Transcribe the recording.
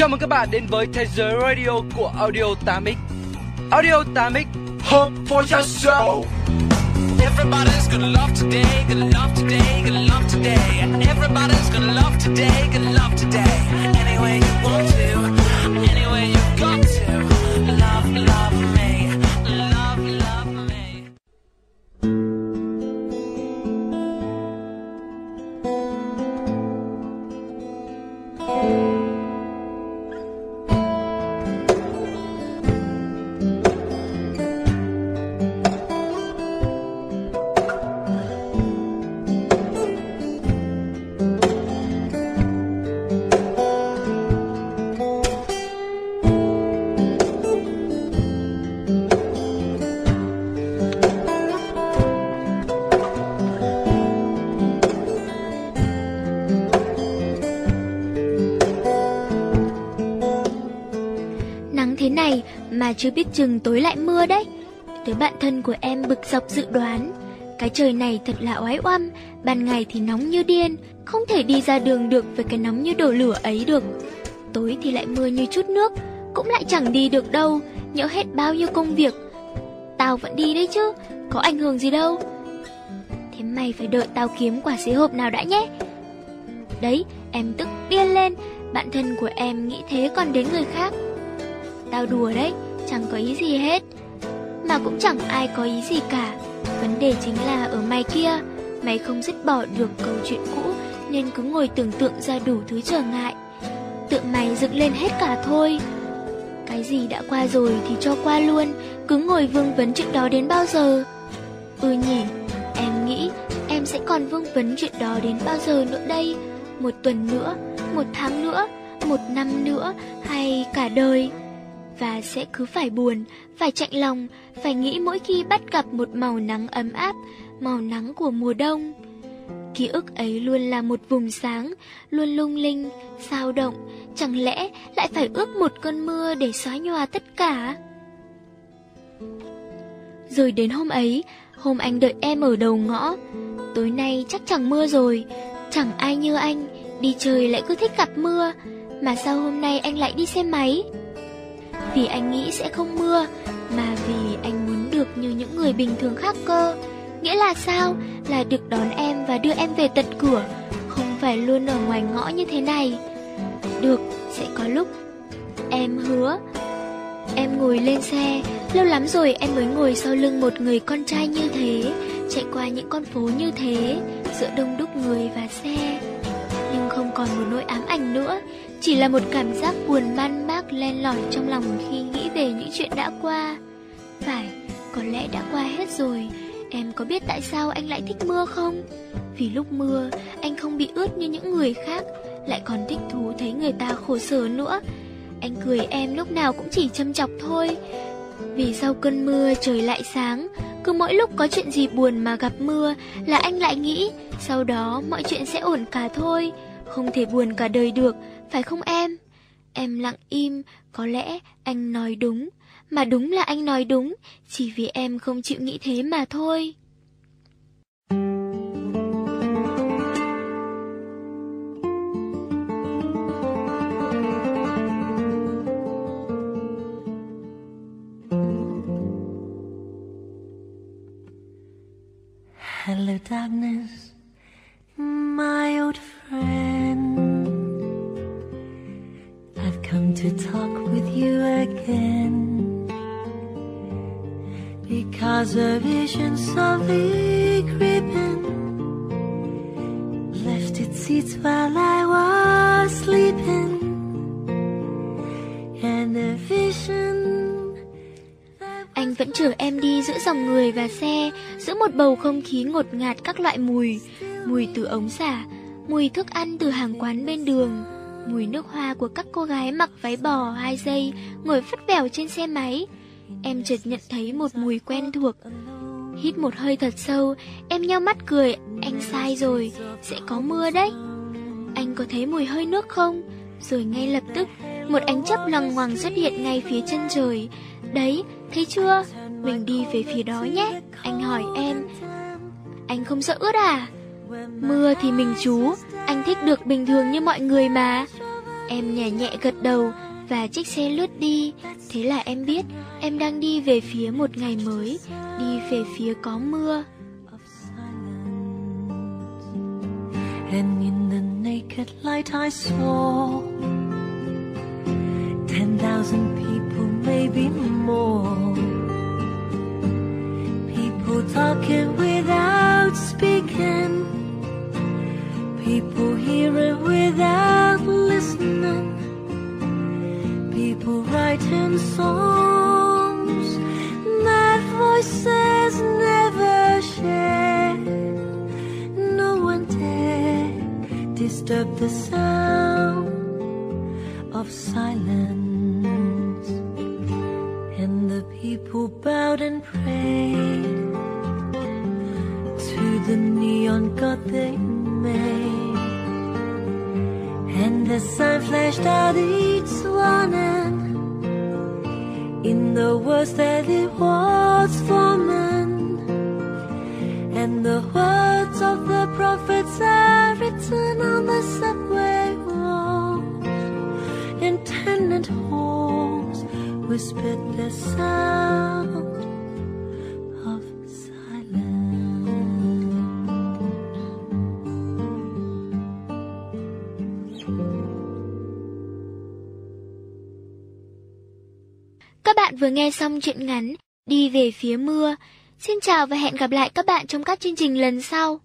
Chào mừng các bạn đến với Thế giới Radio của Audio 8X Audio 8X Home for your soul Everybody's gonna love today, gonna love today, gonna love today. Everybody's gonna love today, gonna love today. Any you want to chưa biết chừng tối lại mưa đấy. Đứa bạn thân của em bực dọc dự đoán. Cái trời này thật là oái oăm, ban ngày thì nóng như điên, không thể đi ra đường được với cái nóng như đổ lửa ấy được. Tối thì lại mưa như chút nước, cũng lại chẳng đi được đâu, nhỡ hết bao nhiêu công việc. Tao vẫn đi đấy chứ, có ảnh hưởng gì đâu. Thế mày phải đợi tao kiếm quả xế hộp nào đã nhé. Đấy, em tức điên lên, bạn thân của em nghĩ thế còn đến người khác. Tao đùa đấy, chẳng có ý gì hết. Mà cũng chẳng ai có ý gì cả. Vấn đề chính là ở mày kia, Mày không dứt bỏ được câu chuyện cũ, Nên cứ ngồi tưởng tượng ra đủ thứ trở ngại. Tự mày dựng lên hết cả thôi. Cái gì đã qua rồi thì cho qua luôn, Cứ ngồi vương vấn chuyện đó đến bao giờ? Ừ nhỉ, Em nghĩ em sẽ còn vương vấn chuyện đó đến bao giờ nữa đây? Một tuần nữa, Một tháng nữa, Một năm nữa, Hay cả đời? Và sẽ cứ phải buồn, phải chạy lòng, phải nghĩ mỗi khi bắt gặp một màu nắng ấm áp, màu nắng của mùa đông. Ký ức ấy luôn là một vùng sáng, luôn lung linh, sao động, chẳng lẽ lại phải ước một cơn mưa để xóa nhòa tất cả? Rồi đến hôm ấy, hôm anh đợi em ở đầu ngõ, tối nay chắc chẳng mưa rồi, chẳng ai như anh, đi chơi lại cứ thích gặp mưa, mà sao hôm nay anh lại đi xe máy? Vì anh nghĩ sẽ không mưa Mà vì anh muốn được như những người bình thường khác cơ. Nghĩa là sao? Là được đón em và đưa em về tận cửa Không phải luôn ở ngoài ngõ như thế này. Được, sẽ có lúc Em hứa. Em ngồi lên xe Lâu lắm rồi em mới ngồi sau lưng một người con trai như thế Chạy qua những con phố như thế Giữa đông đúc người và xe còn một nỗi ám ảnh nữa. Chỉ là một cảm giác buồn man mác len lỏi trong lòng khi nghĩ về những chuyện đã qua. Phải, có lẽ đã qua hết rồi. Em có biết tại sao anh lại thích mưa không? Vì lúc mưa, anh không bị ướt như những người khác Lại còn thích thú thấy người ta khổ sở nữa. Anh cười em lúc nào cũng chỉ châm chọc thôi. Vì sau cơn mưa trời lại sáng Cứ mỗi lúc có chuyện gì buồn mà gặp mưa Là anh lại nghĩ Sau đó mọi chuyện sẽ ổn cả thôi. Không thể buồn cả đời được phải không em? Em lặng im, có lẽ anh nói đúng, mà đúng là anh nói đúng, chỉ vì em không chịu nghĩ thế mà thôi. To talk with you again. Because a vision softly creeping Left its seats while I was sleeping. And a vision Anh vẫn chở em đi giữa dòng người và xe, giữa một bầu không khí ngột ngạt các loại mùi, mùi từ ống xả, mùi thức ăn từ hàng quán bên đường, mùi nước hoa của các cô gái mặc váy bò hai giây ngồi phất vẻo trên xe máy. Em chợt nhận thấy một mùi quen thuộc. Hít một hơi thật sâu, em nheo mắt cười, anh sai rồi, sẽ có mưa đấy. Anh có thấy mùi hơi nước không? Rồi ngay lập tức, một ánh chớp lằng ngoằng xuất hiện ngay phía chân trời. Đấy, thấy chưa? Mình đi về phía đó nhé. Anh hỏi em. Anh không sợ ướt à? Mưa thì mình chú, anh thích được bình thường như mọi người mà. Em nhẹ nhẹ gật đầu và chiếc xe lướt đi. Thế là em biết em đang đi về phía một ngày mới, đi về phía có mưa. And in the naked light I saw ten thousand people, maybe more. The people bowed and prayed to the neon god they made. And the sign flashed out each warning in the words that it was forming. And the words of the prophets are written on the subway walls. In tenant halls whispered the sound of silence. Các bạn vừa nghe xong truyện ngắn Đi về phía mưa. Xin chào và hẹn gặp lại các bạn trong các chương trình lần sau.